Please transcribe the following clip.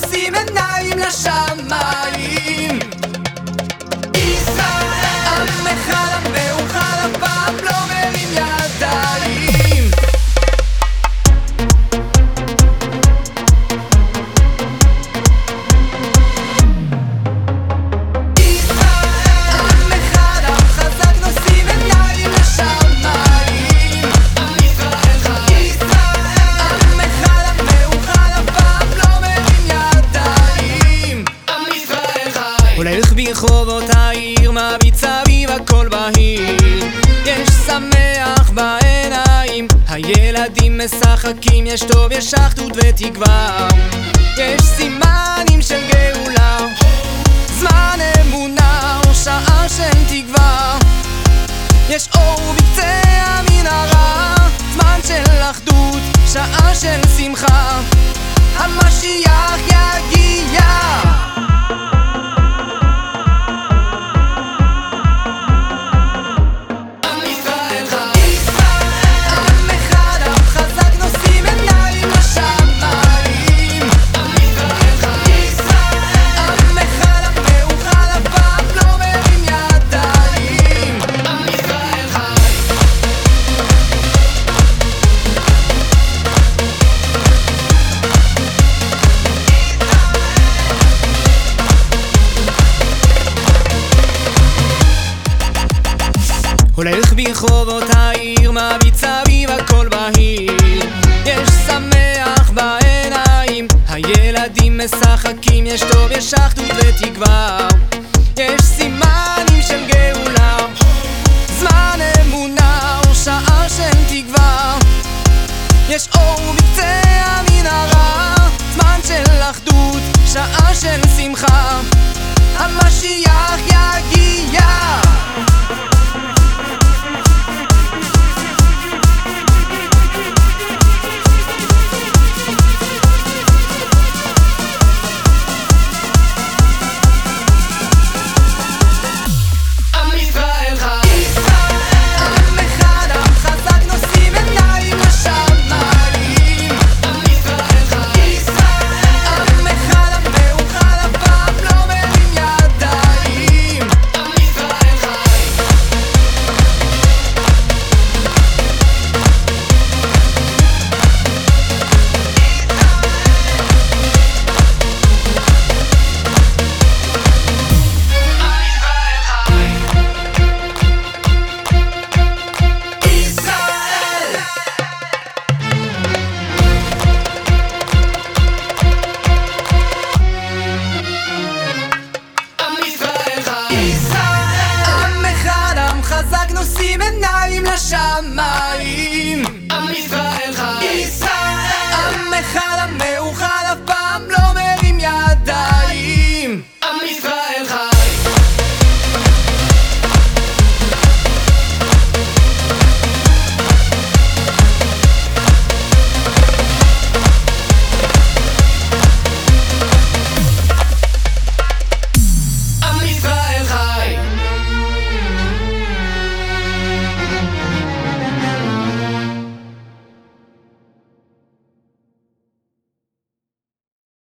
נושאים עיניים לשמיים. ברחובות העיר מביט סביב הכל בהיר. יש שמח בעיניים הילדים משחקים יש טוב יש אחדות ותקווה. יש סימנים של גאולה זמן אמונה או שעה של תקווה. יש אור בקצה המנהרה זמן של אחדות שעה של שמחה. המשיח יגיע. הולך ברחובות העיר, מביט סביב הכל בהיר. יש שמח בעיניים, הילדים משחקים, יש טוב, יש אחדות ותקווה. יש סימנים של גאולה זמן אמונה או שעה של תקווה. יש אור בקצה המנהרה זמן של אחדות, שעה של שמחה. המשיח יגיע 什么